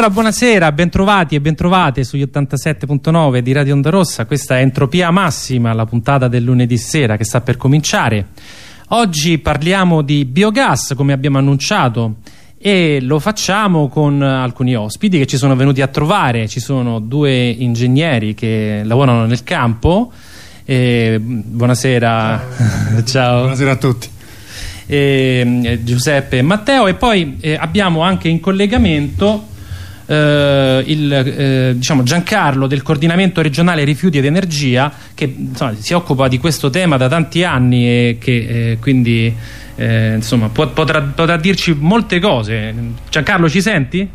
Allora buonasera, bentrovati e bentrovate sugli 87.9 di Radio Onda Rossa, questa è Entropia Massima, la puntata del lunedì sera che sta per cominciare. Oggi parliamo di biogas, come abbiamo annunciato, e lo facciamo con alcuni ospiti che ci sono venuti a trovare. Ci sono due ingegneri che lavorano nel campo. E, buonasera. Ciao. Ciao. Buonasera a tutti. E, Giuseppe e Matteo e poi eh, abbiamo anche in collegamento eh, il, eh, diciamo Giancarlo del coordinamento regionale rifiuti ed energia che insomma, si occupa di questo tema da tanti anni e che eh, quindi eh, insomma, potrà, potrà, dirci molte cose. Giancarlo ci senti?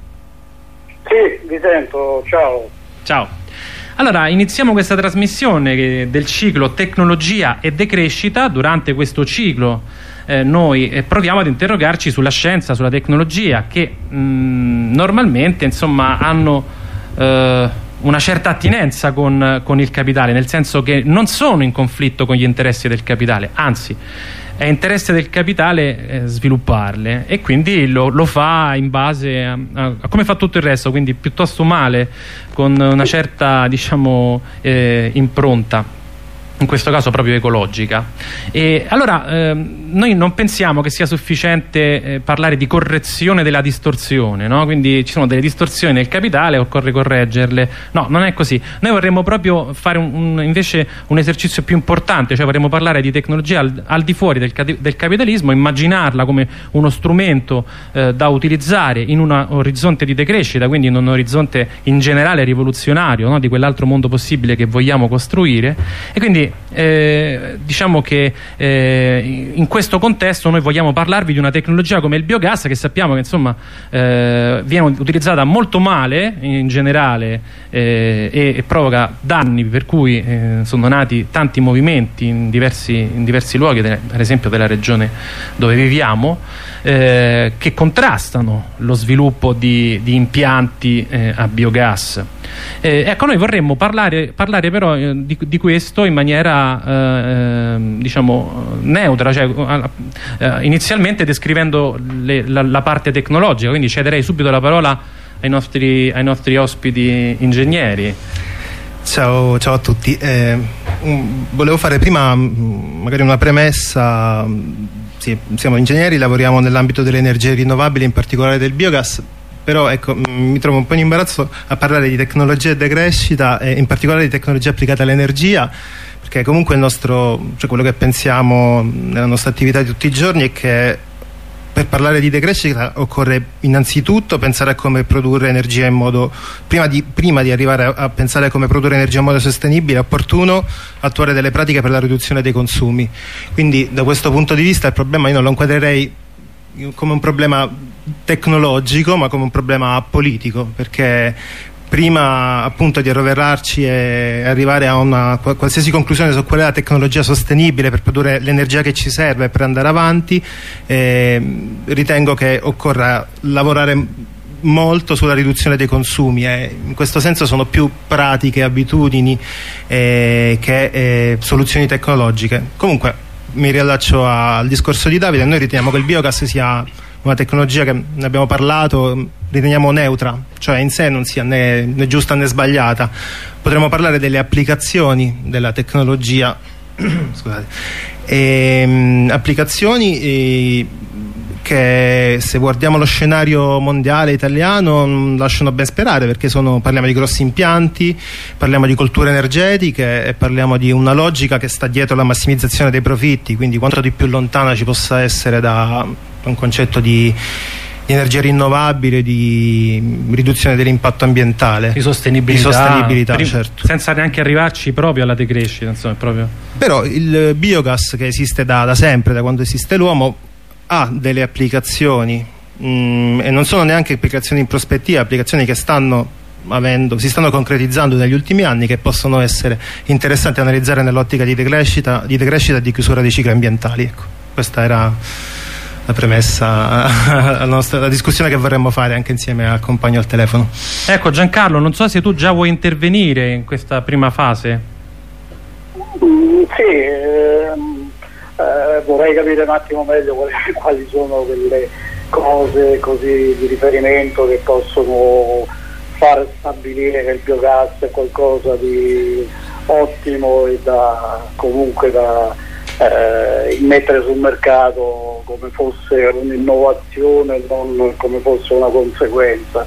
Sì, vi sento, ciao. Ciao. Allora, iniziamo questa trasmissione del ciclo tecnologia e decrescita. Durante questo ciclo eh, noi eh, proviamo ad interrogarci sulla scienza, sulla tecnologia che mh, normalmente insomma hanno eh, una certa attinenza con, con il capitale, nel senso che non sono in conflitto con gli interessi del capitale, anzi è interesse del capitale eh, svilupparle e quindi lo, lo, fa in base a, a, a, come fa tutto il resto, quindi piuttosto male, con una certa diciamo, eh, impronta in questo caso proprio ecologica. E allora ehm, noi non pensiamo che sia sufficiente eh, parlare di correzione della distorsione, no? quindi ci sono delle distorsioni nel capitale, occorre correggerle. No, non è così. Noi vorremmo proprio fare un, un, invece un esercizio più importante, cioè vorremmo parlare di tecnologia al, al di fuori del, del, capitalismo, immaginarla come uno strumento eh, da utilizzare in un orizzonte di decrescita, quindi in un orizzonte in generale rivoluzionario no? di quell'altro mondo possibile che vogliamo costruire e quindi eh, diciamo che eh, in questo contesto noi vogliamo parlarvi di una tecnologia come il biogas che sappiamo che insomma eh, viene utilizzata molto male in generale eh, e, e, provoca danni per cui eh, sono nati tanti movimenti in diversi, in diversi luoghi, per esempio della regione dove viviamo eh, che contrastano lo sviluppo di, di impianti a biogas. Eh, ecco, noi vorremmo parlare, parlare però eh, di, di, questo in maniera eh, ehm, diciamo neutra, cioè, eh, inizialmente descrivendo le, la, la parte tecnologica, quindi cederei subito la parola ai nostri, ai nostri ospiti ingegneri. Ciao, ciao, a tutti. Eh, volevo fare prima magari una premessa sì, siamo ingegneri, lavoriamo nell'ambito delle energie rinnovabili, in particolare del biogas, però ecco, mi trovo un po' in imbarazzo a parlare di tecnologia e decrescita e in particolare di tecnologia applicata all'energia perché comunque nostro, cioè quello che pensiamo nella nostra attività di tutti i giorni è che per parlare di decrescita occorre innanzitutto pensare a come produrre energia in modo prima di, prima di arrivare a, a, pensare a come produrre energia in modo sostenibile opportuno attuare delle pratiche per la riduzione dei consumi. Quindi da questo punto di vista il problema io non lo inquadrerei come un problema tecnologico ma come un problema politico perché prima appunto di arroverarci e arrivare a una qualsiasi conclusione su qual è la tecnologia sostenibile per produrre l'energia che ci serve per andare avanti eh, ritengo che occorra lavorare molto sulla riduzione dei consumi e in questo senso sono più pratiche, abitudini eh, che eh, soluzioni tecnologiche. Comunque mi riallaccio al discorso di Davide noi riteniamo che il biogas sia una tecnologia che ne abbiamo parlato riteniamo neutra, cioè in sé non sia né, né giusta né sbagliata. Potremmo parlare delle applicazioni della tecnologia, scusate, e, um, applicazioni e, che se guardiamo lo scenario mondiale italiano mm, lasciano ben sperare perché sono, parliamo di grossi impianti, parliamo di colture energetiche e parliamo di una logica che sta dietro la massimizzazione dei profitti, quindi quanto di più lontana ci possa essere da un concetto di di energia rinnovabile, di riduzione dell'impatto ambientale. Di sostenibilità. Di sostenibilità certo. Senza neanche arrivarci proprio alla decrescita. Insomma, proprio... Però il biogas che esiste da, da sempre, da quando esiste l'uomo, ha delle applicazioni mh, mm, e non sono neanche applicazioni in prospettiva, applicazioni che stanno avendo, si stanno concretizzando negli ultimi anni che possono essere interessanti analizzare nell'ottica di decrescita, di decrescita e di chiusura dei cicli ambientali. Ecco, questa era la premessa alla, nostra, alla discussione che vorremmo fare anche insieme al compagno al telefono. Ecco Giancarlo, non so se tu già vuoi intervenire in questa prima fase. Mm, sì, ehm, eh, vorrei capire un attimo meglio quali, quali sono quelle cose così di riferimento che possono far stabilire che il biogas è qualcosa di ottimo e da comunque da eh, mettere sul mercato come fosse un'innovazione non come fosse una conseguenza.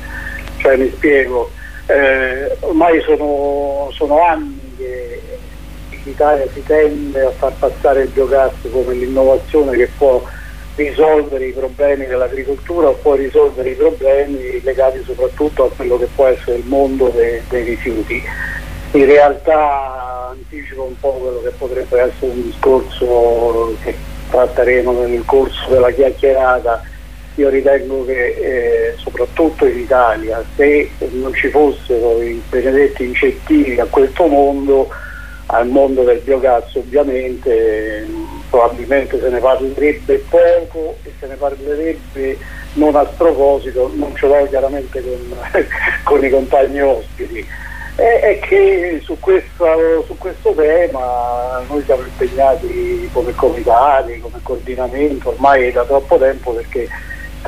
Cioè mi spiego. Eh, ormai sono, sono anni che Italia si tende a far passare il biogas come l'innovazione che può risolvere i problemi dell'agricoltura o può risolvere i problemi legati soprattutto a quello che può essere il mondo dei, dei rifiuti. In realtà anticipo un po' quello che potrebbe essere un discorso che tratteremo nel corso della chiacchierata. Io ritengo che eh, soprattutto in Italia se non ci fossero i benedetti incentivi a questo mondo, al mondo del biogas ovviamente probabilmente se ne parlerebbe poco e se ne parlerebbe non a sproposito, non ce l'ho chiaramente con, con, i compagni ospiti. È, è che su, questa, su, questo tema noi siamo impegnati come comitati, come coordinamento ormai da troppo tempo perché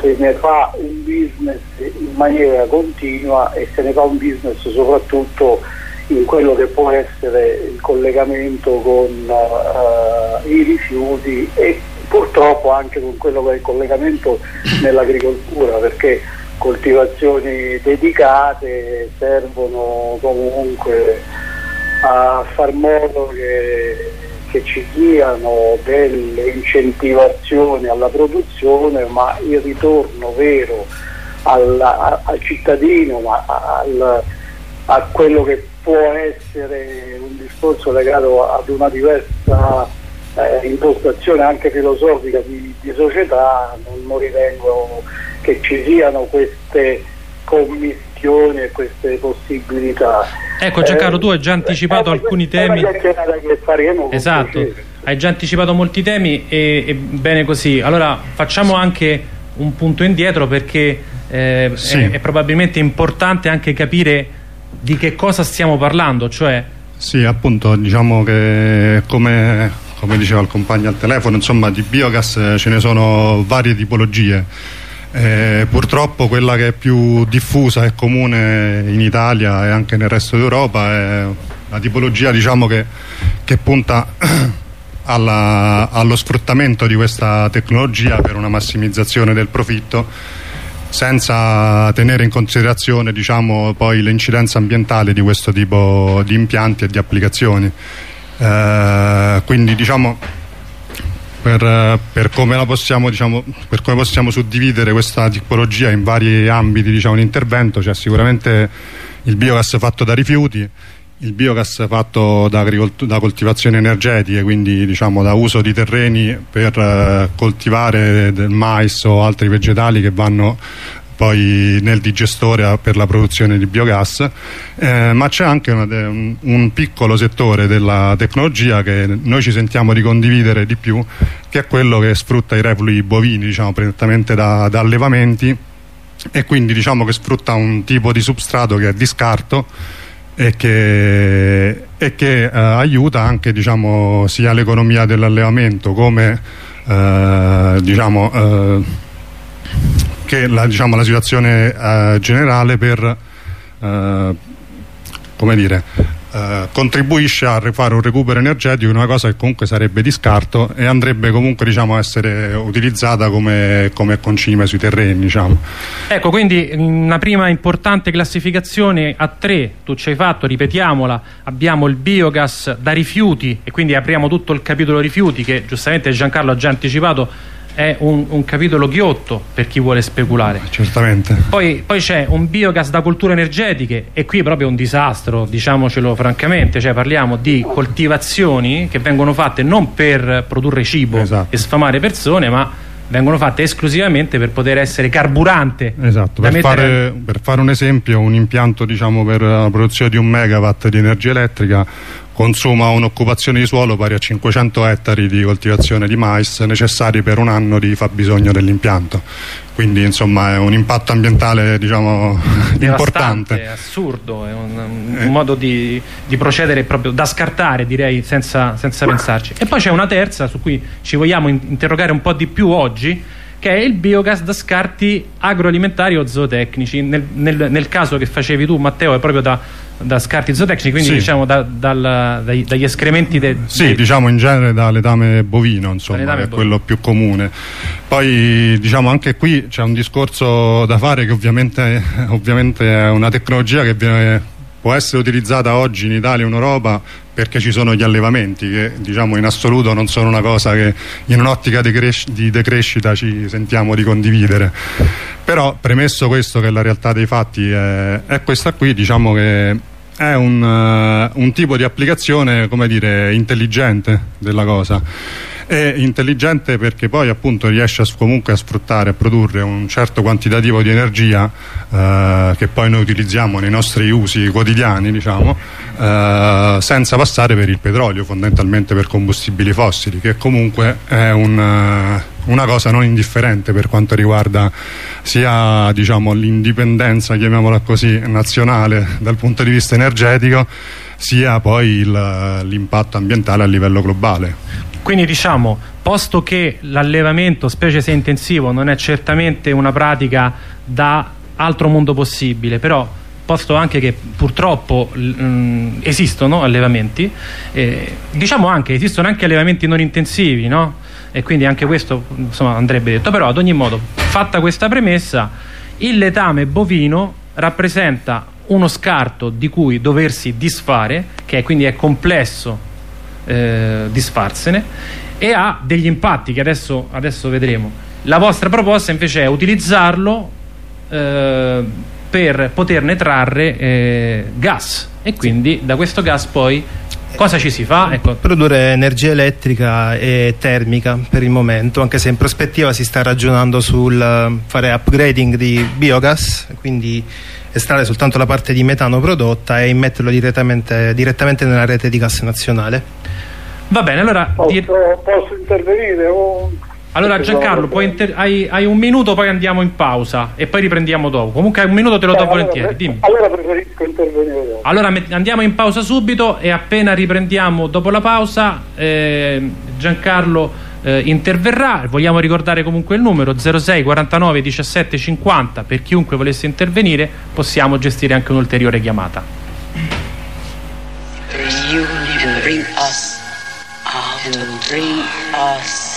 se ne fa un business in maniera continua e se ne fa un business soprattutto in quello che può essere il collegamento con uh, i rifiuti e purtroppo anche con quello che è il collegamento nell'agricoltura perché coltivazioni dedicate servono comunque a far modo che, che ci siano delle incentivazioni alla produzione ma il ritorno vero al, al cittadino ma al, a quello che può essere un discorso legato ad una diversa eh, impostazione anche filosofica di, di società, non, non, ritengo che ci siano queste commissioni e queste possibilità. Ecco Giancarlo, eh, tu hai già anticipato eh, alcuni temi. esatto, hai già anticipato molti temi e, e, bene così. Allora facciamo anche un punto indietro perché eh, sì. è, è probabilmente importante anche capire di che cosa stiamo parlando, cioè... Sì, appunto, diciamo che come, come diceva il compagno al telefono, insomma, di biogas eh, ce ne sono varie tipologie. Eh, purtroppo quella che è più diffusa e comune in Italia e anche nel resto d'Europa è la tipologia diciamo, che, che punta alla, allo sfruttamento di questa tecnologia per una massimizzazione del profitto senza tenere in considerazione diciamo, poi l'incidenza ambientale di questo tipo di impianti e di applicazioni. Eh, quindi diciamo per, per, come possiamo, diciamo, per, come possiamo, suddividere questa tipologia in vari ambiti diciamo, di intervento c'è sicuramente il biogas fatto da rifiuti il biogas fatto da, da coltivazioni energetiche, quindi diciamo, da uso di terreni per eh, coltivare del mais o altri vegetali che vanno poi nel digestore per la produzione di biogas, eh, ma c'è anche una, un, un, piccolo settore della tecnologia che noi ci sentiamo di condividere di più, che è quello che sfrutta i reflui bovini, diciamo, prettamente da, da allevamenti e quindi diciamo che sfrutta un tipo di substrato che è di scarto e che, e che eh, aiuta anche diciamo, sia l'economia dell'allevamento come eh, diciamo, eh, che la, diciamo, la situazione eh, generale per eh, come dire, eh, contribuisce a fare un recupero energetico una cosa che comunque sarebbe di scarto e andrebbe comunque diciamo, a essere utilizzata come, come concime sui terreni diciamo. ecco quindi una prima importante classificazione a tre tu ci hai fatto, ripetiamola abbiamo il biogas da rifiuti e quindi apriamo tutto il capitolo rifiuti che giustamente Giancarlo ha già anticipato è un, un, capitolo ghiotto per chi vuole speculare. Certamente. Poi, poi c'è un biogas da culture energetiche e qui è proprio un disastro, diciamocelo francamente, cioè parliamo di coltivazioni che vengono fatte non per produrre cibo esatto. e sfamare persone, ma vengono fatte esclusivamente per poter essere carburante. Esatto, per, mettere... fare, per, fare, un esempio, un impianto diciamo, per la produzione di un megawatt di energia elettrica consuma un'occupazione di suolo pari a 500 ettari di coltivazione di mais necessari per un anno di fabbisogno dell'impianto quindi insomma è un impatto ambientale diciamo importante è assurdo è un, un eh. modo di, di, procedere proprio da scartare direi senza, senza pensarci e poi c'è una terza su cui ci vogliamo interrogare un po' di più oggi che è il biogas da scarti agroalimentari o zootecnici. Nel, nel, nel caso che facevi tu, Matteo, è proprio da, da scarti zootecnici, quindi Sì. diciamo da- dal- dai- dagli escrementi de- Sì, dei- diciamo in genere da letame bovino, insomma, letame è bovino. quello più comune. Poi diciamo anche qui c'è un discorso da fare che ovviamente, ovviamente è una tecnologia che viene- può essere utilizzata oggi in Italia in Europa perché ci sono gli allevamenti che diciamo in assoluto non sono una cosa che in un'ottica di, cres- di decrescita ci sentiamo di condividere. Però premesso questo che la realtà dei fatti è, è questa qui, diciamo che è un, eh, un tipo di applicazione, come dire, intelligente della cosa. È intelligente perché poi appunto riesce a comunque a sfruttare, a produrre un certo quantitativo di energia eh, che poi noi utilizziamo nei nostri usi quotidiani, diciamo, eh, senza passare per il petrolio, fondamentalmente per combustibili fossili, che comunque è un, eh, una cosa non indifferente per quanto riguarda sia diciamo, l'indipendenza, chiamiamola così, nazionale dal punto di vista energetico, sia poi l'impatto ambientale a livello globale. Quindi diciamo, posto che l'allevamento, specie se intensivo, non è certamente una pratica da altro mondo possibile, però posto anche che purtroppo l- mm, esistono allevamenti, eh, diciamo anche esistono anche allevamenti non intensivi, no? E quindi anche questo insomma, andrebbe detto. Però ad ogni modo, fatta questa premessa, il letame bovino rappresenta uno scarto di cui doversi disfare, che quindi è complesso eh, disfarsene e ha degli impatti che adesso, adesso vedremo. La vostra proposta invece è utilizzarlo eh, per poterne trarre eh, gas e quindi da questo gas poi cosa ci si fa? Ecco, produrre energia elettrica e termica per il momento, anche se in prospettiva si sta ragionando sul eh, fare upgrading di biogas, quindi estrarre soltanto la parte di metano prodotta e immetterlo direttamente, direttamente nella rete di gas nazionale. va bene, allora, Posso, posso intervenire? O... allora Giancarlo, inter- hai, hai un minuto, poi andiamo in pausa e poi riprendiamo dopo. Comunque hai un minuto te lo Eh, do allora, volentieri, dimmi. allora preferisco intervenire dopo. Allora andiamo in pausa subito e appena riprendiamo dopo la pausa eh, Giancarlo eh, interverrà. Vogliamo ricordare comunque il numero 06 49 17 50 per chiunque volesse intervenire, possiamo gestire anche un'ulteriore chiamata. Bring us bring us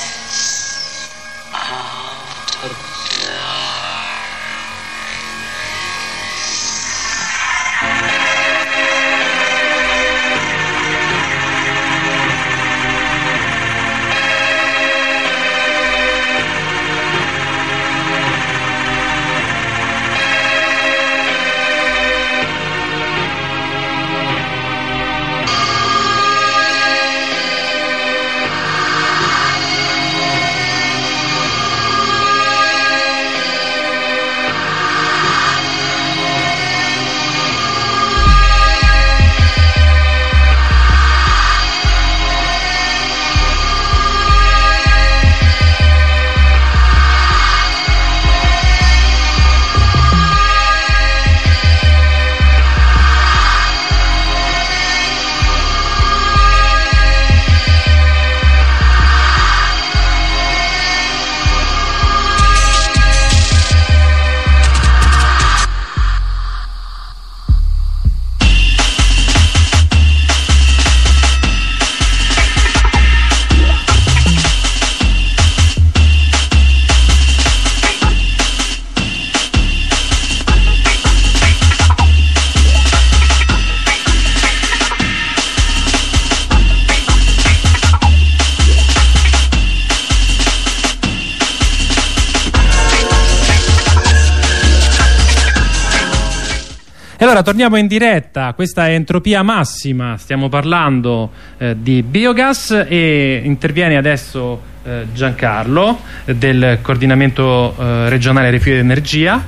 allora torniamo in diretta, questa è Entropia Massima, stiamo parlando eh, di biogas e interviene adesso eh, Giancarlo eh, del coordinamento eh, regionale rifiuti ed energia.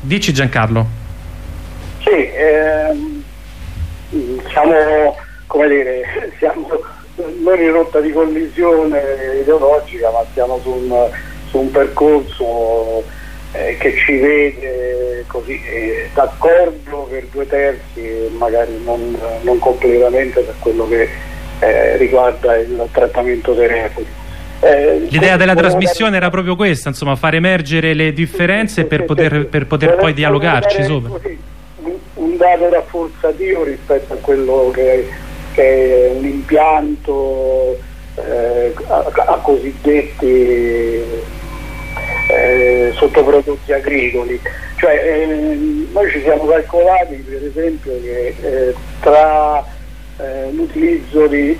Dici Giancarlo. Sì, siamo, come dire, siamo non in rotta di collisione ideologica, ma siamo su un, su un percorso eh, che ci vede così eh, d'accordo per due terzi, magari non, non completamente per quello che eh, riguarda il trattamento dei refughi. Eh, L'idea della trasmissione era proprio questa, insomma, far emergere le differenze per poter, per poter poi dialogarci sopra. Un dato rafforzativo rispetto a quello che, che è un impianto eh, a, a, cosiddetti eh, sottoprodotti agricoli. Cioè, eh, noi ci siamo calcolati per esempio che eh, tra eh, l'utilizzo di,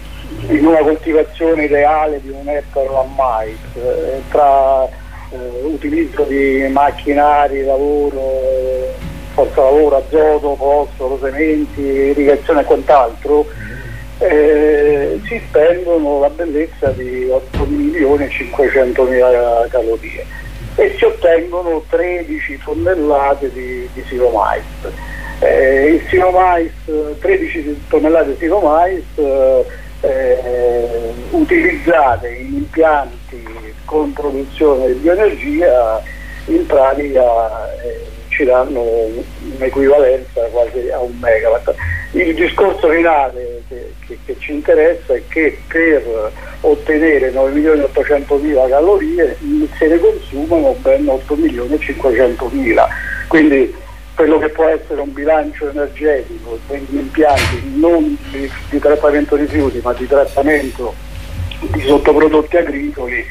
in una coltivazione ideale di un ettaro a mais, eh, tra eh, utilizzo di macchinari, lavoro, forza lavoro, azoto, fosforo, sementi, irrigazione e quant'altro, eh, si spendono la bellezza di 8 milioni e 500 mila calorie e si ottengono 13 tonnellate di, di silomais. Eh, il silomais, 13 tonnellate di silomais eh, eh, utilizzate in impianti con produzione di energia in pratica eh, ci danno un'equivalenza quasi a un megawatt. Il discorso finale che, che, che, ci interessa è che per ottenere 9.800.000 calorie se ne consumano ben 8.500.000. Quindi quello che può essere un bilancio energetico degli impianti non di, di trattamento rifiuti ma di trattamento di sottoprodotti agricoli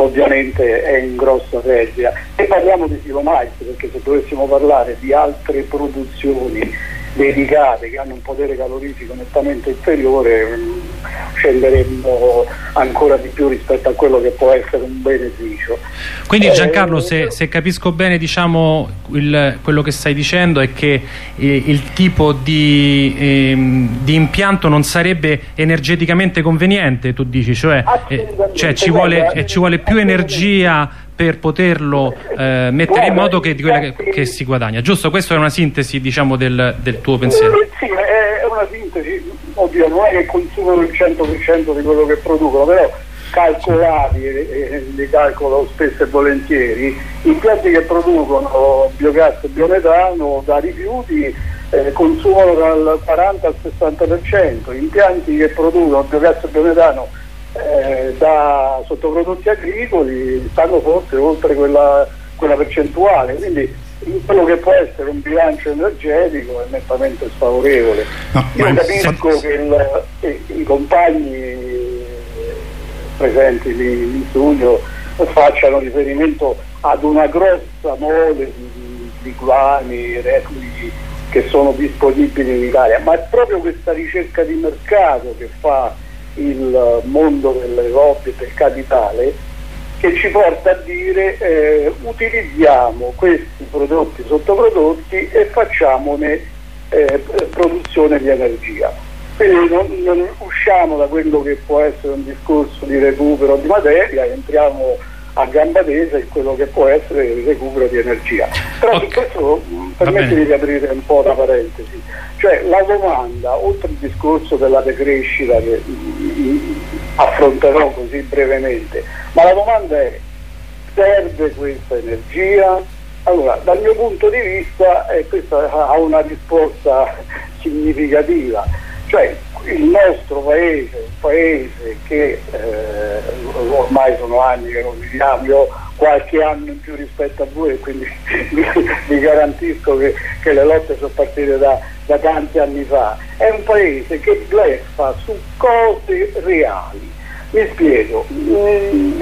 ovviamente è in grossa perdita. E parliamo di silomais perché se dovessimo parlare di altre produzioni dedicate che hanno un potere calorifico nettamente inferiore scenderemmo ancora di più rispetto a quello che può essere un beneficio. Quindi eh, Giancarlo eh, se, se, capisco bene diciamo, il, quello che stai dicendo è che eh, il tipo di, eh, di, impianto non sarebbe energeticamente conveniente tu dici, cioè, eh, cioè ci, vuole, eh, ci vuole più energia per poterlo eh, mettere in modo che, di quella che, che, si guadagna. Giusto? Questa è una sintesi diciamo, del, del, tuo pensiero. Sì, è una sintesi, oddio, non è che consumano il 100% di quello che producono, però calcolati, e li calcolo spesso e volentieri, impianti che producono biogas e biometano da rifiuti eh, consumano dal 40 al 60%, impianti che producono biogas e biometano eh, da sottoprodotti agricoli stanno forse oltre quella, quella percentuale, quindi quello che può essere un bilancio energetico è nettamente sfavorevole. No, Io capisco che il, eh, i compagni presenti lì in studio facciano riferimento ad una grossa mole di, di guani, requisiti che sono disponibili in Italia, ma è proprio questa ricerca di mercato che fa il mondo delle lobby del capitale che ci porta a dire eh, utilizziamo questi prodotti sottoprodotti e facciamone eh, produzione di energia. Quindi non, non, usciamo da quello che può essere un discorso di recupero di materia, entriamo a gamba tesa in quello che può essere il recupero di energia. Però okay. su questo permettimi di aprire un po' una parentesi. Cioè la domanda, oltre il discorso della decrescita che affronterò così brevemente, ma la domanda è serve questa energia? Allora, dal mio punto di vista eh, questa ha una risposta significativa, cioè il nostro paese, un paese che eh, ormai sono anni che non viviamo, io qualche anno in più rispetto a voi quindi vi, garantisco che, che, le lotte sono partite da, da tanti anni fa, è un paese che bleffa su cose reali. Mi spiego, mm,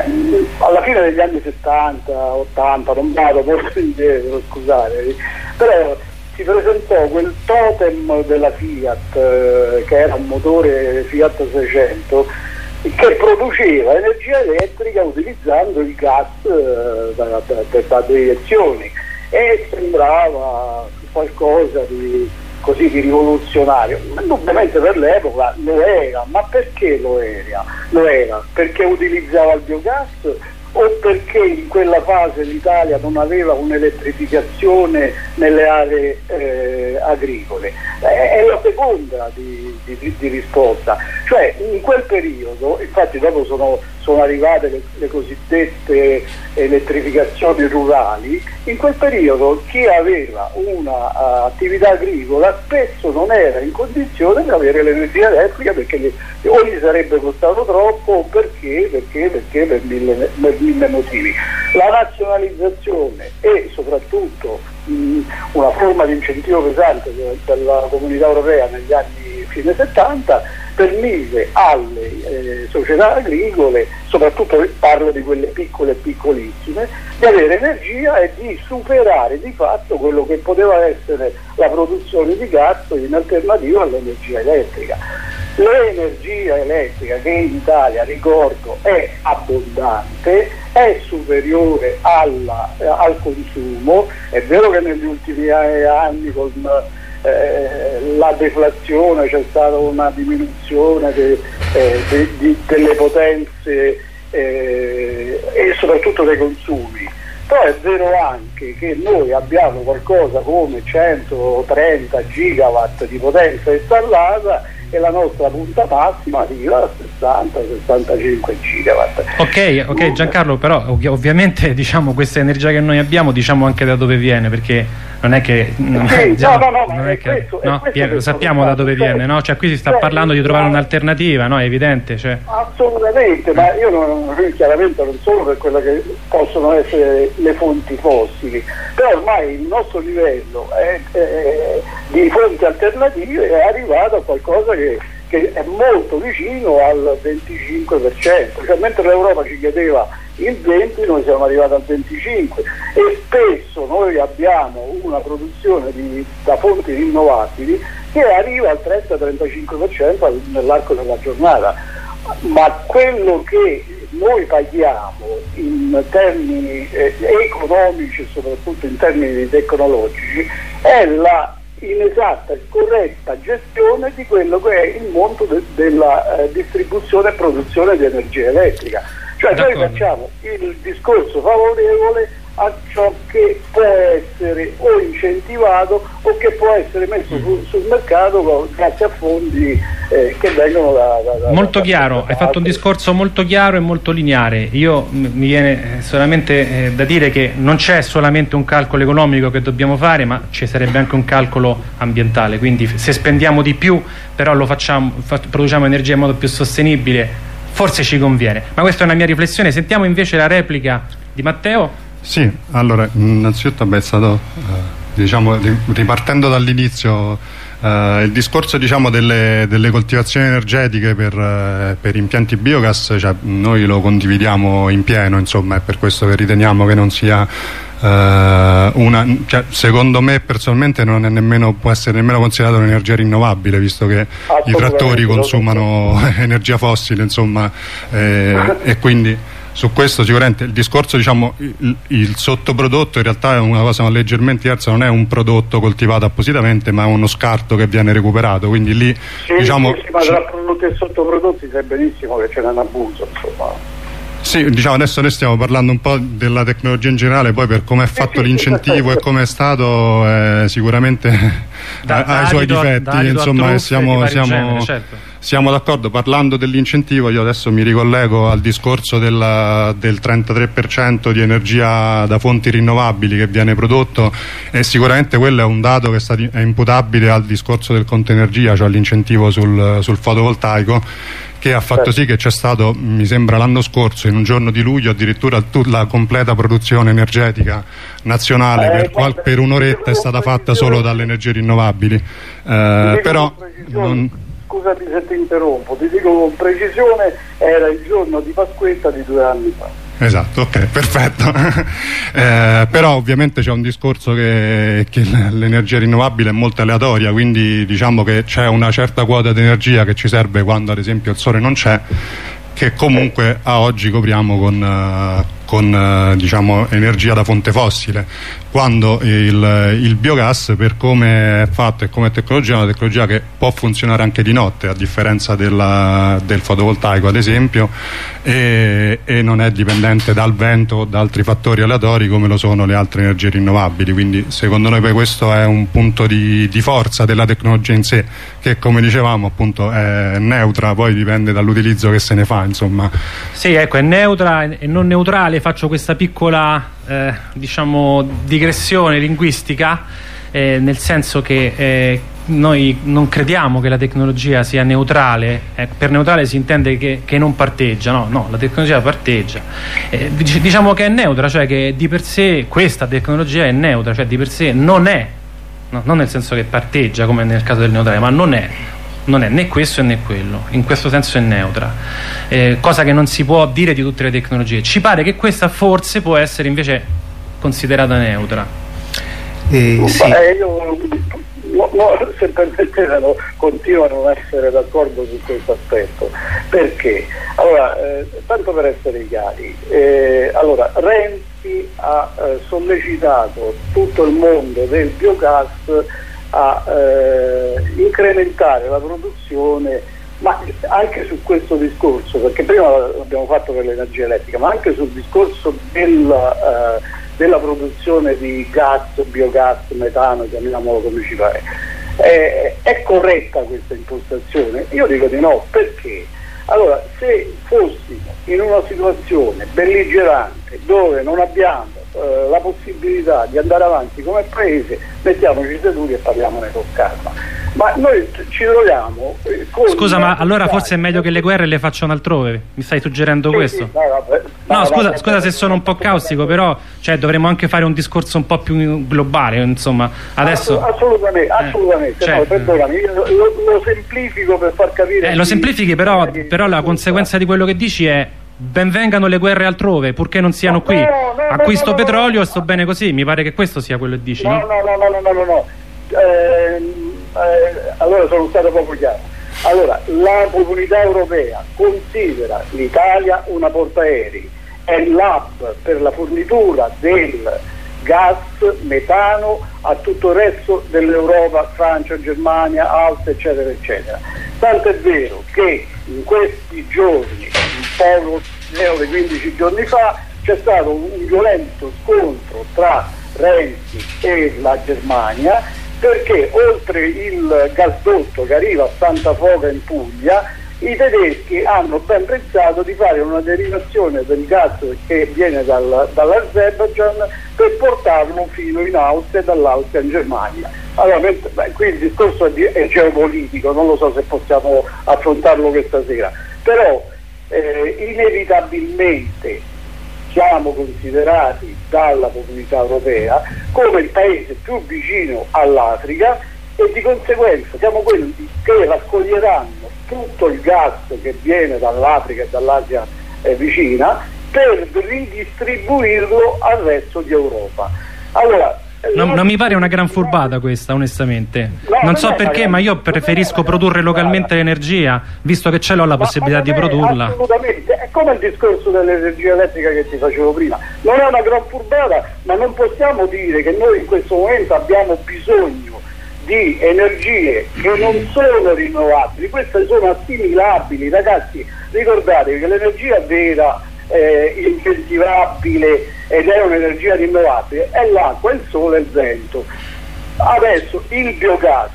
alla fine degli anni 70, 80, non vado molto indietro, scusate, però si presentò quel totem della Fiat, eh, che era un motore Fiat 600, che produceva energia elettrica utilizzando il gas eh, da, da, deiezioni e sembrava qualcosa di, così, di rivoluzionario. Indubbiamente per l'epoca lo era, ma perché lo era? Lo era perché utilizzava il biogas o perché in quella fase l'Italia non aveva un'elettrificazione nelle aree eh, agricole? Eh, è la seconda di, di, di, risposta, cioè in quel periodo, infatti dopo sono sono arrivate le, le, cosiddette elettrificazioni rurali, in quel periodo chi aveva un'attività uh, agricola spesso non era in condizione di avere l'energia elettrica perché gli, o gli sarebbe costato troppo o perché, perché, perché per, mille, per mille motivi. La nazionalizzazione e soprattutto mh, una forma di incentivo pesante per la comunità europea negli anni fine 70 permise alle eh, società agricole, soprattutto parlo di quelle piccole e piccolissime, di avere energia e di superare di fatto quello che poteva essere la produzione di gas in alternativa all'energia elettrica. L'energia elettrica che in Italia, ricordo, è abbondante, è superiore alla, eh, al consumo, è vero che negli ultimi anni con eh, la deflazione, c'è stata una diminuzione de, eh, de, de, delle potenze eh, e soprattutto dei consumi. Però è vero anche che noi abbiamo qualcosa come 130 gigawatt di potenza installata e la nostra punta massima arriva a 60-65 gigawatt. Ok, ok Giancarlo, però ovviamente diciamo, questa energia che noi abbiamo diciamo anche da dove viene, perché non è che è, diciamo, no, no, no, non è che, questo, no Piero, sappiamo da dove viene, no? Cioè qui si sta cioè, parlando di trovare un'alternativa, no? È evidente. Cioè. Assolutamente, ma io non, chiaramente non sono per quelle che possono essere le fonti fossili, però ormai il nostro livello è, è, di fonti alternative è arrivato a qualcosa che è molto vicino al 25%, cioè, mentre l'Europa ci chiedeva il 20 noi siamo arrivati al 25 e spesso noi abbiamo una produzione di, da fonti rinnovabili che arriva al 30-35% nell'arco della giornata, ma quello che noi paghiamo in termini eh, economici e soprattutto in termini tecnologici è la inesatta e scorretta gestione di quello che è il mondo de della eh, distribuzione e produzione di energia elettrica. Cioè noi facciamo il discorso favorevole a ciò che può essere o incentivato o che può essere messo mm. sul, sul mercato grazie a fondi eh, che vengono da, da, da molto da, chiaro, hai fatto un discorso molto chiaro e molto lineare. Io mi viene solamente eh, da dire che non c'è solamente un calcolo economico che dobbiamo fare ma ci sarebbe anche un calcolo ambientale. Quindi se spendiamo di più però lo facciamo, fa, produciamo energia in modo più sostenibile forse ci conviene. Ma questa è una mia riflessione. Sentiamo invece la replica di Matteo sì, allora innanzitutto beh, è stato eh, diciamo, ripartendo dall'inizio eh, il discorso diciamo, delle, delle, coltivazioni energetiche per, eh, per, impianti biogas cioè, noi lo condividiamo in pieno insomma è per questo che riteniamo che non sia eh, una, cioè, secondo me personalmente non è nemmeno, può essere nemmeno considerato un'energia rinnovabile visto che i trattori consumano energia fossile insomma eh, e quindi su questo sicuramente il discorso diciamo il, il, sottoprodotto in realtà è una cosa leggermente diversa non è un prodotto coltivato appositamente ma è uno scarto che viene recuperato. Quindi lì sì, diciamo sì, ma tra prodotti e sottoprodotti sai benissimo che c'è un abuso insomma sì, diciamo adesso noi stiamo parlando un po' della tecnologia in generale, poi per come è fatto l'incentivo e come è stato eh, sicuramente da, ha, i suoi difetti, insomma siamo, siamo, genere, certo. siamo d'accordo, parlando dell'incentivo io adesso mi ricollego al discorso della, del 33% di energia da fonti rinnovabili che viene prodotto e sicuramente quello è un dato che è, stato, è imputabile al discorso del conto energia, cioè all'incentivo sul, sul fotovoltaico che ha fatto sì che c'è stato, mi sembra l'anno scorso, in un giorno di luglio, addirittura la completa produzione energetica nazionale eh, per, per un'oretta è stata fatta solo dalle energie rinnovabili. Eh, però non... Scusami se ti interrompo, ti dico con precisione, era il giorno di Pasquetta di due anni fa. Esatto, ok, perfetto. eh, però ovviamente c'è un discorso che, che l'energia rinnovabile è molto aleatoria, quindi diciamo che c'è una certa quota di energia che ci serve quando ad esempio il sole non c'è, che comunque a oggi copriamo con, uh, con eh, diciamo, energia da fonte fossile. Quando il, il, biogas per come è fatto e come tecnologia è una tecnologia che può funzionare anche di notte a differenza della, del fotovoltaico ad esempio e, e, non è dipendente dal vento o da altri fattori aleatori come lo sono le altre energie rinnovabili. Quindi secondo noi questo è un punto di, di forza della tecnologia in sé che come dicevamo appunto è neutra poi dipende dall'utilizzo che se ne fa insomma. Sì ecco è neutra e non neutrale faccio questa piccola eh, diciamo digressione linguistica eh, nel senso che eh, noi non crediamo che la tecnologia sia neutrale. Eh, per neutrale si intende che, che, non parteggia. No, no, la tecnologia parteggia. Eh, diciamo che è neutra cioè che di per sé questa tecnologia è neutra cioè di per sé non è no, non nel senso che parteggia come nel caso del neutrale ma non è non è né questo né quello, in questo senso è neutra, eh, cosa che non si può dire di tutte le tecnologie. Ci pare che questa forse può essere invece considerata neutra. Eh, sì. Beh, io no, no, se permettete continuo a non essere d'accordo su questo aspetto perché allora eh, tanto per essere chiari eh, allora Renzi ha eh, sollecitato tutto il mondo del biogas a eh, incrementare la produzione, ma anche su questo discorso, perché prima l'abbiamo fatto per l'energia elettrica, ma anche sul discorso del, eh, della produzione di gas, biogas, metano, chiamiamolo come ci pare. Eh, è corretta questa impostazione? Io dico di no, perché? Allora, se fossimo in una situazione belligerante dove non abbiamo eh, la possibilità di andare avanti come paese, mettiamoci seduti e parliamone con calma. Ma noi ci troviamo eh, Scusa, ma allora forse è meglio che le guerre le facciano altrove? Mi stai suggerendo sì, questo? Sì, no, vabbè, no, no, scusa, scusa se sono un po' caustico, però cioè, dovremmo anche fare un discorso un po' più globale, insomma. Adesso... Assolutamente, eh, assolutamente. Cioè, no, perdonami, io lo, lo, semplifico per far capire. Eh, lo semplifichi, però, però la conseguenza di quello che dici è benvengano le guerre altrove purché non siano qui. No, no, Acquisto no, petrolio e sto bene così. Mi pare che questo sia quello che dici. No, no, no, no, no, no, no. Eh, eh, allora sono stato poco chiaro. Allora, la comunità europea considera l'Italia una portaerei, è l'hub per la fornitura del gas, metano a tutto il resto dell'Europa, Francia, Germania, Austria, eccetera, eccetera. Tanto è vero che in questi giorni poco meno di 15 giorni fa c'è stato un violento scontro tra Renzi e la Germania perché oltre il gasdotto che arriva a Santa Foga in Puglia i tedeschi hanno ben pensato di fare una derivazione del gas che viene dal, dall'Azerbaijan per portarlo fino in Austria e dall'Austria in Germania. Allora, beh, qui il discorso è, è geopolitico, non lo so se possiamo affrontarlo questa sera, però eh, inevitabilmente siamo considerati dalla comunità europea come il paese più vicino all'Africa e di conseguenza siamo quelli che raccoglieranno tutto il gas che viene dall'Africa e dall'Asia eh, vicina per ridistribuirlo al resto di Europa. Allora, non, non, mi pare una gran furbata questa, onestamente. No, non so perché, ma io preferisco produrre localmente l'energia, visto che ce l'ho la possibilità di produrla. Assolutamente, è come il discorso dell'energia elettrica che ti facevo prima. Non è una gran furbata, ma non possiamo dire che noi in questo momento abbiamo bisogno di energie che non sono rinnovabili, queste sono assimilabili. Ragazzi, ricordatevi che l'energia vera eh, incentivabile ed è un'energia rinnovabile è l'acqua, il sole e il vento. Adesso il biogas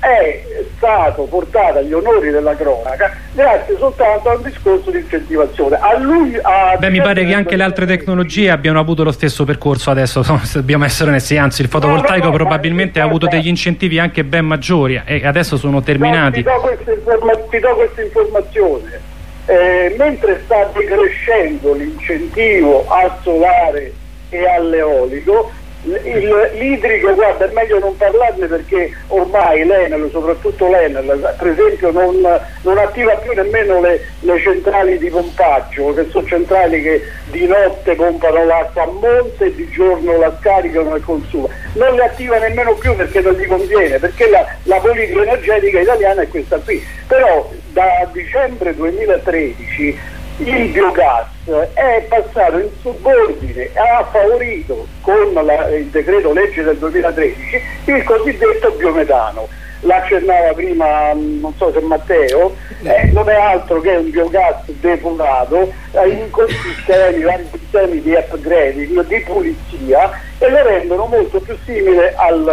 è stato portato agli onori della cronaca grazie soltanto a un discorso di incentivazione. A lui, a Beh, mi pare che anche le altre tecnologie abbiano avuto lo stesso percorso adesso, dobbiamo essere onesti, anzi il fotovoltaico no, no, no, probabilmente ha avuto degli incentivi anche ben maggiori e adesso sono terminati. ti, do questa, informa ti do questa informazione eh, mentre sta decrescendo l'incentivo al solare e all'eolico, l'idrico, guarda, è meglio non parlarne perché ormai l'Enel, soprattutto l'Enel, per esempio non, non attiva più nemmeno le, le, centrali di pompaggio, che sono centrali che di notte pompano l'acqua a monte e di giorno la scaricano e consumano. Non le attiva nemmeno più perché non gli conviene, perché la, la politica energetica italiana è questa qui. Però da dicembre 2013 il biogas è passato in subordine e ha favorito con la, il decreto legge del 2013 il cosiddetto biometano. L'accennava prima, non so se Matteo, eh, non è altro che un biogas depurato eh, in sistemi, vari sistemi di upgrading, di pulizia e lo rendono molto più simile al,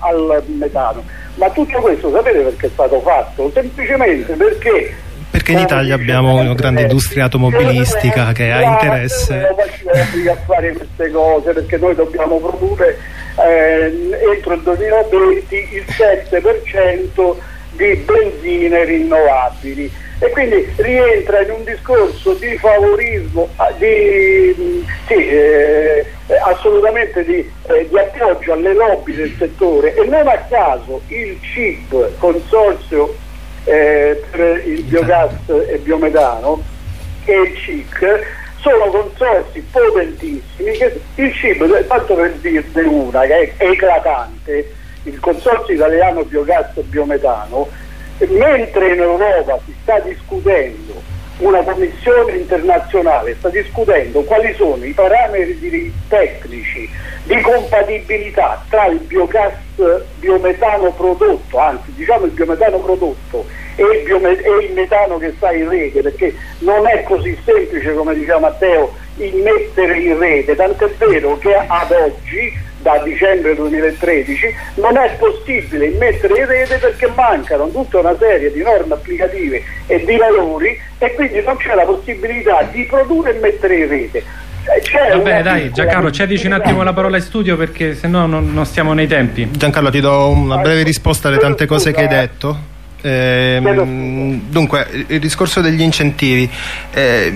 al metano. Ma tutto questo sapete perché è stato fatto? Semplicemente perché perché in Italia abbiamo una grande industria automobilistica che ha interesse. A fare queste cose perché noi dobbiamo produrre eh, entro il 2020 il 7% di benzine rinnovabili e quindi rientra in un discorso di favorismo, ah, di, sì, eh, assolutamente di, eh, di, appoggio alle lobby del settore e non a caso il CIP, Consorzio eh, per il biogas e biometano e il CIC sono consorsi potentissimi che il CIP, tanto per dirne una che è eclatante, il consorzio italiano biogas e biometano, mentre in Europa si sta discutendo una commissione internazionale sta discutendo quali sono i parametri tecnici di compatibilità tra il biogas biometano prodotto, anzi diciamo il biometano prodotto e il, biome- e il metano che sta in rete, perché non è così semplice come diceva Matteo immettere in rete, tant'è vero che ad oggi da dicembre 2013 non è possibile immettere in rete perché mancano tutta una serie di norme applicative e di valori e quindi non c'è la possibilità di produrre e mettere in rete. Va bene, dai, Giancarlo, cedici un attimo la parola in studio perché se no non, non stiamo nei tempi. Giancarlo, ti do una breve risposta alle tante cose che hai detto. Eh, dunque, il discorso degli incentivi eh,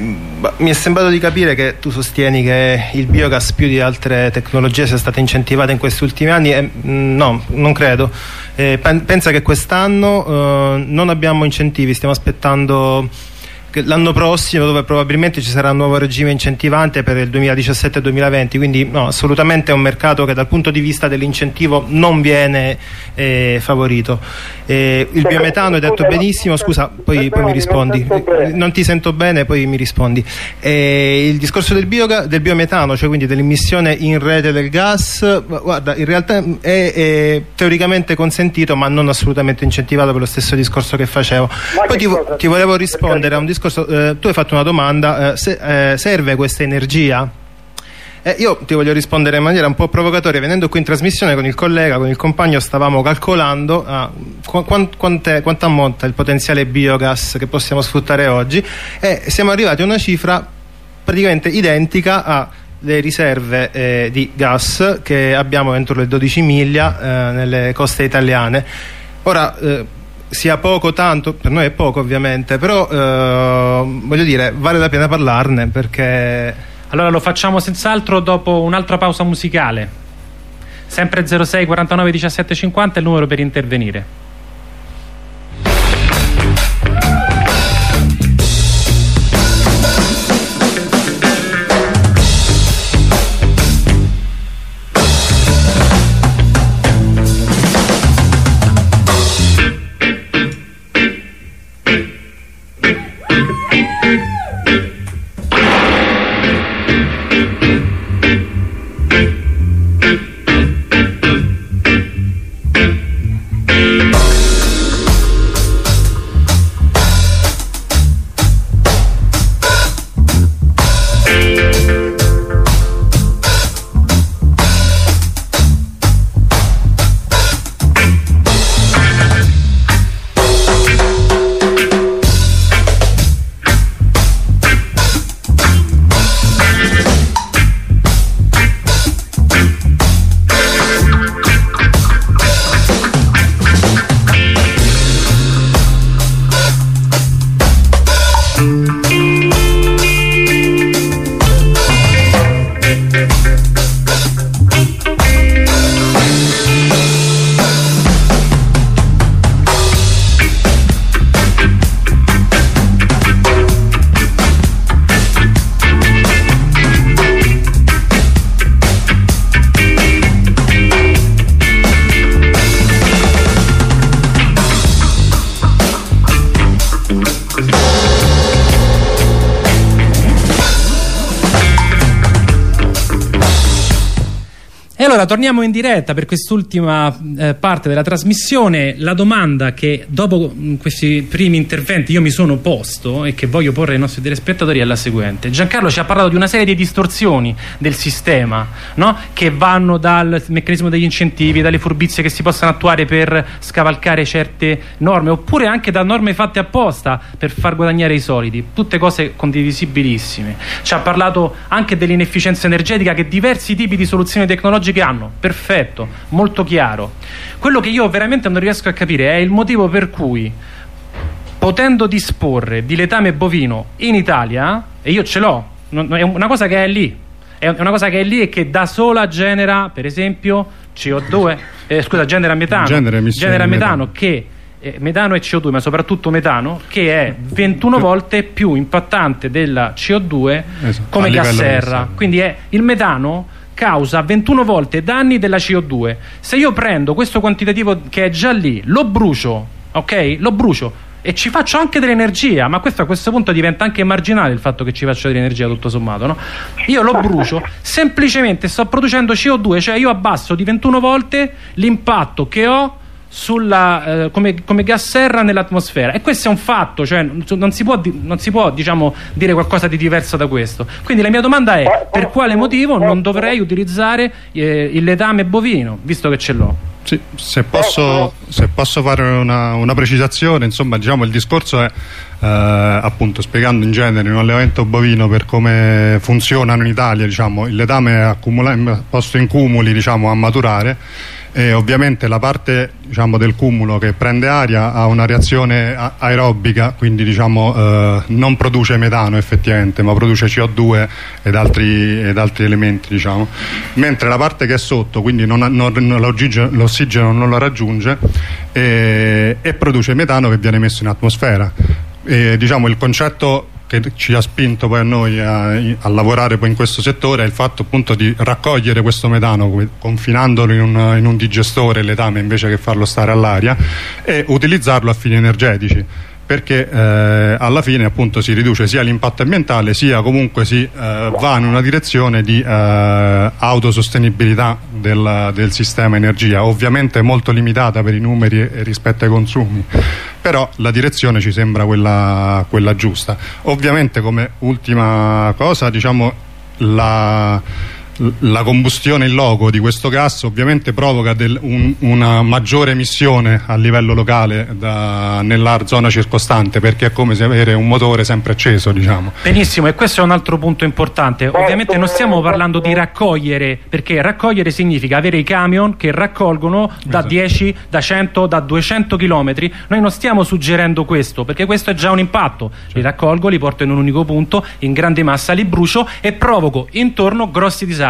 mi è sembrato di capire che tu sostieni che il biogas più di altre tecnologie sia stato incentivato in questi ultimi anni eh, no, non credo. Eh, pensa che quest'anno eh, non abbiamo incentivi stiamo aspettando l'anno prossimo dove probabilmente ci sarà un nuovo regime incentivante per il 2017-2020 quindi no, assolutamente è un mercato che dal punto di vista dell'incentivo non viene eh, favorito. Eh, il biometano hai detto benissimo scusa poi, poi mi rispondi. non ti sento bene poi mi rispondi. Eh, il discorso del, bio, del, biometano cioè quindi dell'immissione in rete del gas guarda in realtà è, è, teoricamente consentito ma non assolutamente incentivato per lo stesso discorso che facevo. Poi ti, ti volevo rispondere a un discorso discorso, eh, tu hai fatto una domanda, eh, se, eh, serve questa energia? Eh, io ti voglio rispondere in maniera un po' provocatoria, venendo qui in trasmissione con il collega, con il compagno, stavamo calcolando ah, qu quanto ammonta il potenziale biogas che possiamo sfruttare oggi e siamo arrivati a una cifra praticamente identica alle riserve eh, di gas che abbiamo entro le 12 miglia eh, nelle coste italiane. Ora, eh, sia poco tanto, per noi è poco ovviamente, però eh, voglio dire, vale la pena parlarne perché... Allora lo facciamo senz'altro dopo un'altra pausa musicale. Sempre 06 49 17 50 è il numero per intervenire. Allora torniamo in diretta per quest'ultima eh, parte della trasmissione. La domanda che dopo mh, questi primi interventi io mi sono posto e che voglio porre ai nostri telespettatori è la seguente. Giancarlo ci ha parlato di una serie di distorsioni del sistema no? che vanno dal meccanismo degli incentivi, dalle furbizie che si possono attuare per scavalcare certe norme oppure anche da norme fatte apposta per far guadagnare i soliti. Tutte cose condivisibilissime. Ci ha parlato anche dell'inefficienza energetica che diversi tipi di soluzioni tecnologiche che hanno, perfetto, molto chiaro. Quello che io veramente non riesco a capire è il motivo per cui, potendo disporre di letame bovino in Italia, e io ce l'ho, è una cosa che è lì, è una cosa che è lì e che da sola genera, per esempio, CO2, eh, scusa, genera metano, genera, genera metano che eh, metano e CO2, ma soprattutto metano, che è 21 volte più impattante della CO2 Esatto, come gas serra. Quindi è il metano causa 21 volte danni della CO2. Se io prendo questo quantitativo che è già lì, lo brucio, ok? Lo brucio e ci faccio anche dell'energia, ma questo a questo punto diventa anche marginale il fatto che ci faccio dell'energia tutto sommato, no? Io lo brucio, semplicemente sto producendo CO2, cioè io abbasso di 21 volte l'impatto che ho sulla, eh, come, come gas serra nell'atmosfera. E questo è un fatto cioè non, si può, non si può diciamo, dire qualcosa di diverso da questo. Quindi la mia domanda è per quale motivo non dovrei utilizzare eh, il letame bovino visto che ce l'ho? Sì, se, posso, se posso fare una, una precisazione, insomma, diciamo, il discorso è eh, appunto spiegando in genere in un allevamento bovino per come funzionano in Italia, diciamo, il letame è posto in cumuli diciamo, a maturare e ovviamente la parte diciamo, del cumulo che prende aria ha una reazione aerobica, quindi diciamo, eh, non produce metano effettivamente, ma produce CO2 ed altri, ed altri elementi. Diciamo. Mentre la parte che è sotto, quindi l'ossigeno non lo raggiunge e, e produce metano che viene messo in atmosfera. E, diciamo, il concetto che ci ha spinto poi a noi a, a lavorare poi in questo settore è il fatto appunto di raccogliere questo metano confinandolo in un, in un digestore letame invece che farlo stare all'aria e utilizzarlo a fini energetici perché eh, alla fine appunto si riduce sia l'impatto ambientale sia comunque si eh, va in una direzione di eh, autosostenibilità del, del sistema energia ovviamente molto limitata per i numeri rispetto ai consumi però la direzione ci sembra quella, quella giusta. Ovviamente come ultima cosa diciamo la la combustione in loco di questo gas ovviamente provoca del- un- una maggiore emissione a livello locale da- nella zona circostante perché è come se avere un motore sempre acceso diciamo. Benissimo, e questo è un altro punto importante. Ovviamente non stiamo parlando di raccogliere, perché raccogliere significa avere i camion che raccolgono da Esatto. 10, da 100, da 200 km. Noi non stiamo suggerendo questo, perché questo è già un impatto. Li raccolgo, li porto in un unico punto, in grande massa li brucio e provoco intorno grossi disagi.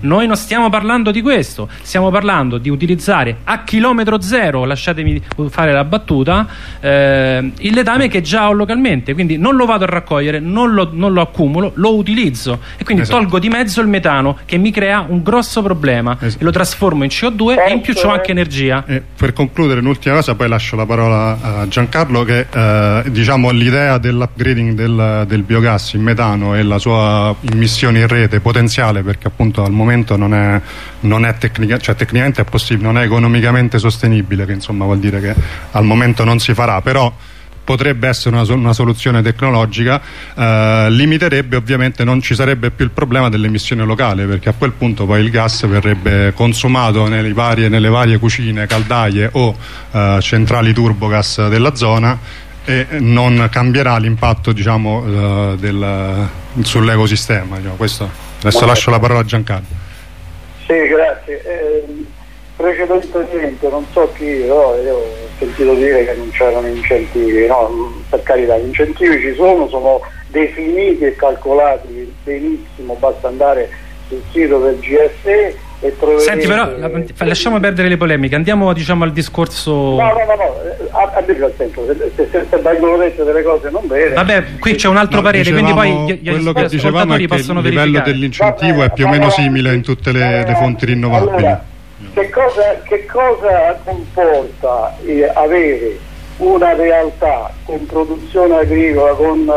Noi non stiamo parlando di questo, stiamo parlando di utilizzare a chilometro zero, lasciatemi fare la battuta, eh, il letame che già ho localmente, quindi non lo vado a raccogliere, non lo, non lo accumulo, lo utilizzo e quindi Esatto. tolgo di mezzo il metano che mi crea un grosso problema Esatto. e lo trasformo in CO2 e in più ho anche energia. E per concludere un'ultima cosa, poi lascio la parola a Giancarlo, che eh, diciamo l'idea dell'upgrading del, del biogas in metano e la sua immissione in rete potenziale, perché appunto al momento non è, non è tecnica- cioè tecnicamente è possibile, non è economicamente sostenibile, che insomma vuol dire che al momento non si farà, però potrebbe essere una, una soluzione tecnologica, eh, limiterebbe ovviamente, non ci sarebbe più il problema dell'emissione locale, perché a quel punto poi il gas verrebbe consumato nelle varie, nelle varie cucine, caldaie o eh, centrali turbogas della zona e non cambierà l'impatto diciamo, eh, sull'ecosistema. diciamo. Adesso lascio la parola a Giancarlo. Sì, grazie. Eh, precedentemente, non so chi, però io ho sentito dire che non c'erano incentivi, no, per carità, gli incentivi ci sono, sono definiti e calcolati benissimo, basta andare sul sito del GSE troverete... Senti però, la- lasciamo perdere le polemiche, andiamo diciamo al discorso... No, no, no, no, a, a dire il senso, se, se, se, vengono dette delle cose non vere... Vabbè, qui c'è un altro No, parere, quindi poi gli, gli quello che dicevamo è che il livello verificare. dell'incentivo è più o meno simile in tutte le, le fonti rinnovabili. Allora, che, cosa, che cosa comporta eh, avere una realtà con produzione agricola, con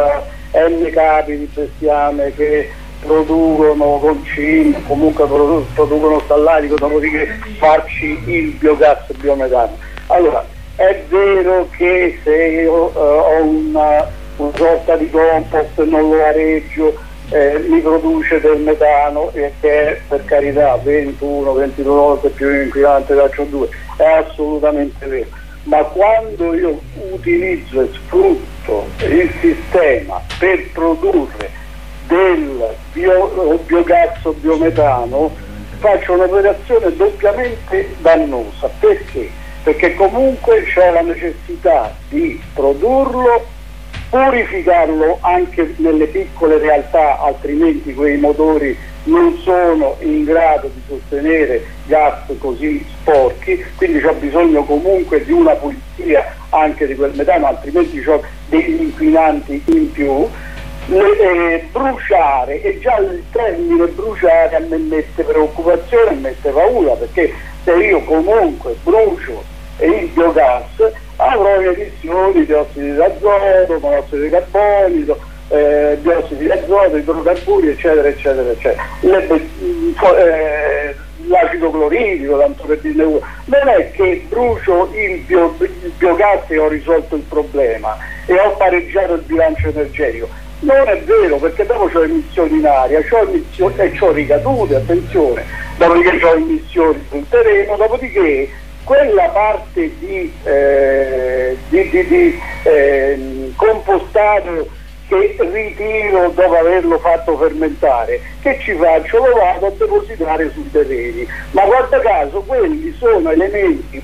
eh, N capi di bestiame che producono concimi, comunque produ- producono stallari, dopodiché farci il biogas biometano. Allora, è vero che se io eh, ho una, una sorta di compost non lo areggio, eh, mi produce del metano e che è per carità 21-22 volte più inquinante da CO2, è assolutamente vero. Ma quando io utilizzo e sfrutto il sistema per produrre del bio, biogas o biometano, faccio un'operazione doppiamente dannosa. Perché? Perché comunque c'è la necessità di produrlo purificarlo anche nelle piccole realtà, altrimenti quei motori non sono in grado di sostenere gas così sporchi, quindi c'è bisogno comunque di una pulizia anche di quel metano, altrimenti ho degli inquinanti in più. Eh, bruciare e già il termine bruciare a me mette preoccupazione, e mette paura perché se io comunque brucio il biogas avrò emissioni di ossidi d'azoto, monossido di carbonio, eh, diossidi di azoto, idrocarburi, eccetera, eccetera, eccetera. Eh, l'acido cloritico, tanto per dirne uno. Non è che brucio il, bio, il biogas e ho risolto il problema e ho pareggiato il bilancio energetico. Non è vero, perché dopo ho emissioni in aria c'ho emissioni, e ho ricadute, attenzione, dopodiché ho emissioni sul terreno, dopodiché quella parte di, eh, di, di, di eh, compostato che ritiro dopo averlo fatto fermentare, che ci faccio? Lo vado a depositare sui terreni. Ma guarda caso quelli sono elementi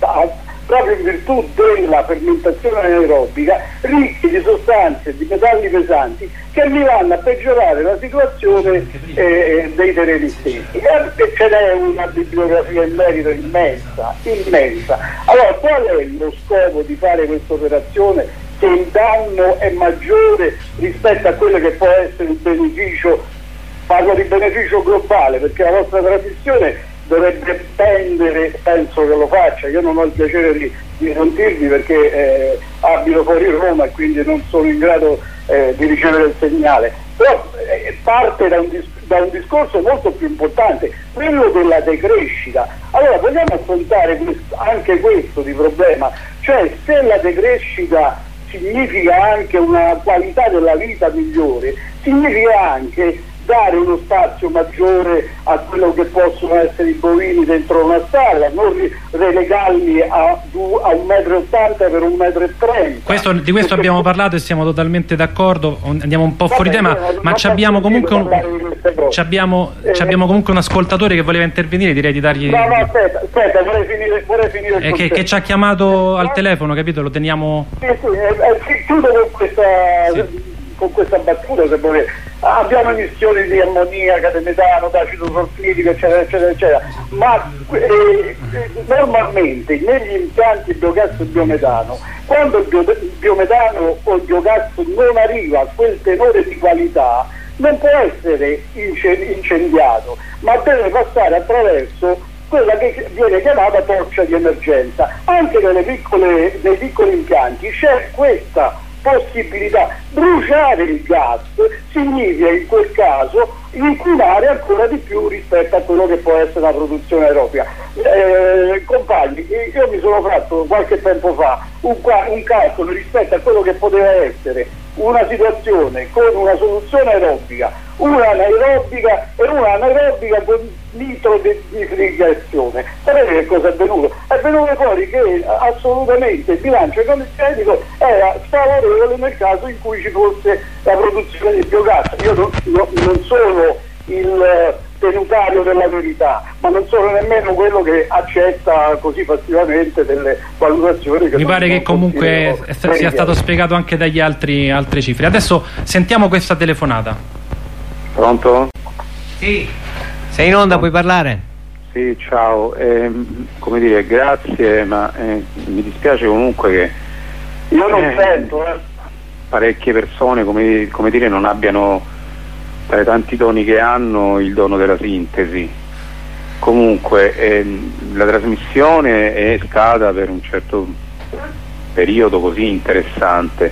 proprio in virtù della fermentazione anaerobica ricchi di sostanze, di metalli pesanti che mi vanno a peggiorare la situazione eh, dei terreni stessi. E ce n'è una bibliografia in merito immensa, immensa. Allora qual è lo scopo di fare questa operazione se il danno è maggiore rispetto a quello che può essere il beneficio, parlo di beneficio globale perché la vostra trasmissione dovrebbe tendere, penso che lo faccia, io non ho il piacere di, di sentirvi perché eh, abito fuori Roma e quindi non sono in grado eh, di ricevere il segnale, però eh, parte da un, da un, discorso molto più importante, quello della decrescita. Allora vogliamo affrontare questo, anche questo di problema, cioè se la decrescita significa anche una qualità della vita migliore, significa anche dare uno spazio maggiore a quello che possono essere i bovini dentro una stalla, non relegarli a, a 1,80 m per 1,30 m. Questo, di questo abbiamo parlato e siamo totalmente d'accordo, andiamo un po' fuori Vabbè, tema, eh, ma abbiamo comunque, un, abbiamo, eh, abbiamo comunque un ascoltatore che voleva intervenire, direi di dargli... No, no, aspetta, aspetta vorrei finire, vorrei finire eh, che, che, ci ha chiamato al telefono, capito? Lo teniamo... Sì, sì, eh, eh chiudo con questa... Sì con questa battuta se volete. Abbiamo emissioni di ammoniaca, di metano, d'acido sulfurico, eccetera, eccetera, eccetera, ma eh, normalmente negli impianti biogas e biometano, quando il, bio, il biometano o il biogas non arriva a quel tenore di qualità, non può essere incendiato, ma deve passare attraverso quella che viene chiamata torcia di emergenza. Anche piccole, nei piccoli impianti c'è questa possibilità. Bruciare il gas significa in quel caso inquinare ancora di più rispetto a quello che può essere la produzione aerobica. Eh, compagni, io mi sono fatto qualche tempo fa un, un calcolo rispetto a quello che poteva essere una situazione con una soluzione aerobica, una anaerobica e una anaerobica con nitrogenificazione. Sapete che cosa è venuto? È venuto fuori che assolutamente il bilancio energetico era sfavorevole nel caso in cui ci fosse la produzione di biogas. Io non, no, non sono il tenutario della verità, ma non sono nemmeno quello che accetta così passivamente delle valutazioni che mi pare che comunque sia stato spiegato anche dagli altri altre cifre. Adesso sentiamo questa telefonata. Pronto? Sì. Sei in onda, puoi parlare? Sì, ciao, eh, come dire, grazie, ma eh, mi dispiace comunque che io non eh, sento, eh. parecchie persone, come, come dire, non abbiano tra i tanti doni che hanno il dono della sintesi. Comunque ehm, la trasmissione è stata per un certo periodo così interessante,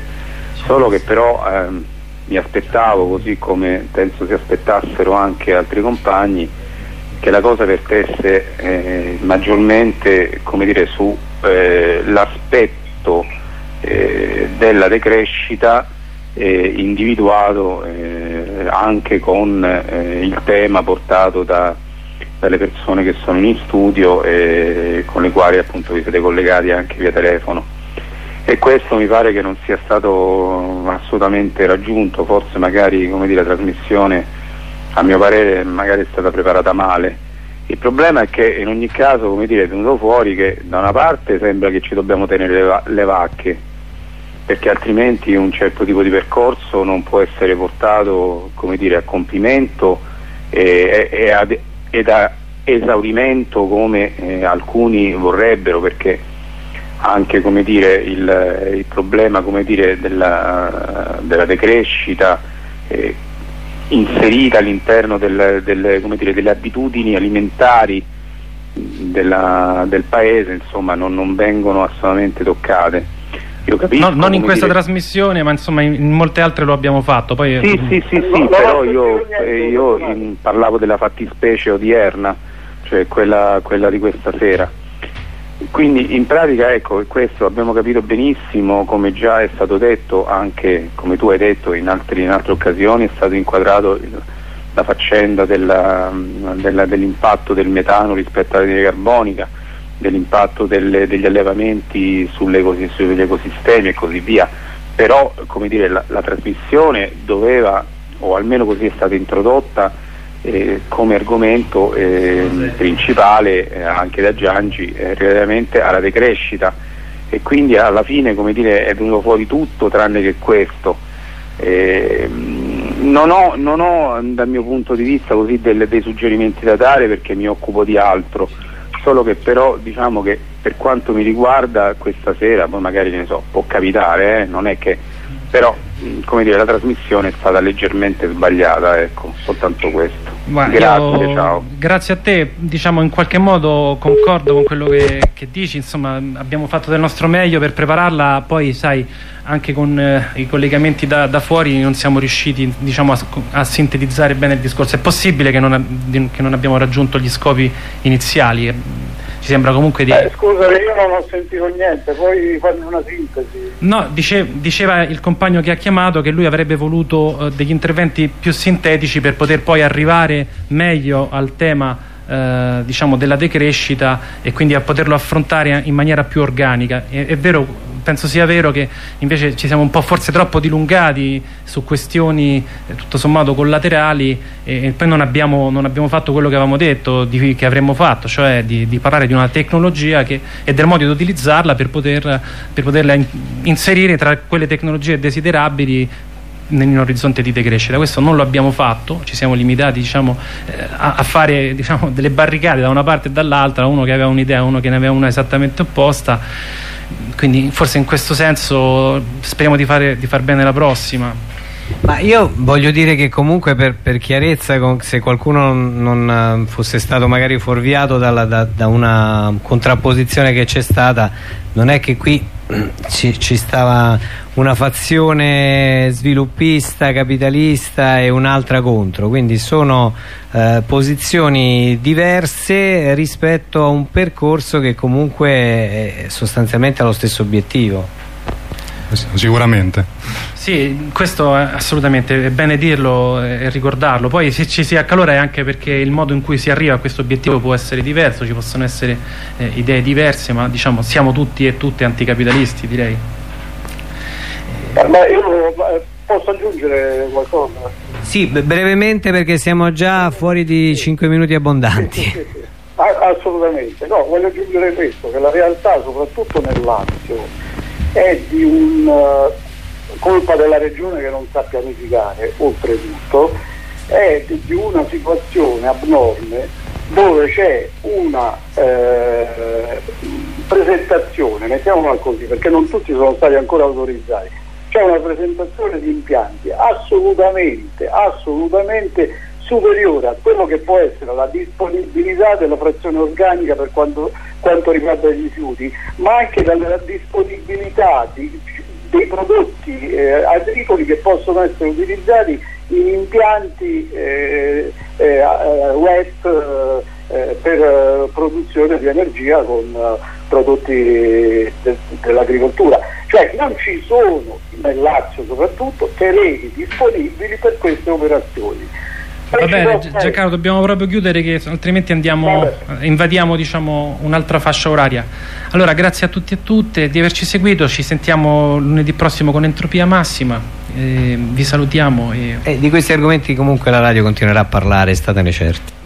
solo che però ehm, mi aspettavo, così come penso si aspettassero anche altri compagni, che la cosa vertesse eh, maggiormente sull'aspetto eh, eh, della decrescita eh, individuato eh, anche con eh, il tema portato da, dalle persone che sono in studio e con le quali appunto vi siete collegati anche via telefono e questo mi pare che non sia stato assolutamente raggiunto, forse magari dire, la trasmissione a mio parere magari è stata preparata male. Il problema è che in ogni caso dire, è venuto fuori che da una parte sembra che ci dobbiamo tenere le, va le vacche, perché altrimenti un certo tipo di percorso non può essere portato dire, a compimento e, e, ad, ed a esaurimento come eh, alcuni vorrebbero, perché anche dire, il, il, problema dire, della, della, decrescita eh, inserita all'interno del, del, delle abitudini alimentari della, del paese insomma, non, non, vengono assolutamente toccate. Capisco, no, non in questa trasmissione, ma insomma in, in, molte altre lo abbiamo fatto. Poi, sì, sì, sì, sì, però io, eh, io in, parlavo della fattispecie odierna, cioè quella, quella di questa sera. Quindi in pratica ecco questo abbiamo capito benissimo come già è stato detto anche come tu hai detto in, altri, in altre occasioni è stato inquadrato il, la faccenda dell'impatto del metano rispetto all'anidride carbonica dell'impatto degli allevamenti sugli ecosistemi e così via. Però dire la, la trasmissione doveva o almeno così è stata introdotta eh, come argomento eh, principale eh, anche da Giangi eh, relativamente alla decrescita. E quindi alla fine dire, è venuto fuori tutto tranne che questo. Non ho, non, ho, dal mio punto di vista così delle, dei suggerimenti da dare perché mi occupo di altro, solo che però diciamo che per quanto mi riguarda questa sera, poi magari ne so, può capitare, eh, non è che però come dire, la trasmissione è stata leggermente sbagliata, ecco, soltanto questo. Guarda, grazie, io, ciao. Grazie a te, diciamo in qualche modo concordo con quello che, che, dici, insomma abbiamo fatto del nostro meglio per prepararla, poi sai anche con eh, i collegamenti da, da, fuori non siamo riusciti diciamo, a, a, sintetizzare bene il discorso, è possibile che non, che non abbiamo raggiunto gli scopi iniziali sembra comunque di... Eh, scusa, io non ho sentito niente, puoi farmi una sintesi? No, dice, diceva il compagno che ha chiamato che lui avrebbe voluto eh, degli interventi più sintetici per poter poi arrivare meglio al tema eh, diciamo della decrescita e quindi a poterlo affrontare in maniera più organica. È, è vero penso sia vero che invece ci siamo un po' forse troppo dilungati su questioni eh, tutto sommato collaterali e, e poi non abbiamo, non abbiamo, fatto quello che avevamo detto di, che avremmo fatto, cioè di, di parlare di una tecnologia che, e del modo di utilizzarla per, poter, per poterla in, inserire tra quelle tecnologie desiderabili in un orizzonte di decrescita. Questo non lo abbiamo fatto, ci siamo limitati diciamo, eh, a, a, fare diciamo, delle barricate da una parte e dall'altra, uno che aveva un'idea, uno che ne aveva una esattamente opposta. Quindi forse in questo senso speriamo di, fare, di far bene la prossima. Ma io voglio dire che comunque per, per chiarezza, se qualcuno non fosse stato magari fuorviato dalla, da, da, una contrapposizione che c'è stata, non è che qui ci, ci, stava una fazione sviluppista, capitalista e un'altra contro, quindi sono eh, posizioni diverse rispetto a un percorso che comunque è sostanzialmente ha lo stesso obiettivo. Sicuramente. Sì, questo è assolutamente è bene dirlo e ricordarlo. Poi se ci si accalora è anche perché il modo in cui si arriva a questo obiettivo può essere diverso, ci possono essere eh, idee diverse, ma diciamo siamo tutti e tutte anticapitalisti, direi. Eh, ma io eh, posso aggiungere qualcosa? Sì, brevemente perché siamo già fuori di 5 minuti abbondanti. Sì, sì, sì, assolutamente, no, voglio aggiungere questo, che la realtà soprattutto nel Lazio è di un uh, colpa della regione che non sa pianificare, oltretutto, è di, di una situazione abnorme dove c'è una eh, presentazione, mettiamola così, perché non tutti sono stati ancora autorizzati, c'è una presentazione di impianti assolutamente, assolutamente superiore a quello che può essere la disponibilità della frazione organica per quanto, quanto riguarda i rifiuti, ma anche dalla disponibilità di, dei prodotti eh, agricoli che possono essere utilizzati in impianti eh, eh, wet eh, per produzione di energia con prodotti de dell'agricoltura. Cioè non ci sono, nel Lazio soprattutto, terreni disponibili per queste operazioni. Va bene, Giancarlo, dobbiamo proprio chiudere che altrimenti andiamo, invadiamo diciamo, un'altra fascia oraria. Allora, grazie a tutti e a tutte di averci seguito, ci sentiamo lunedì prossimo con Entropia Massima, eh, vi salutiamo. E... Eh, di questi argomenti comunque la radio continuerà a parlare, statene certi.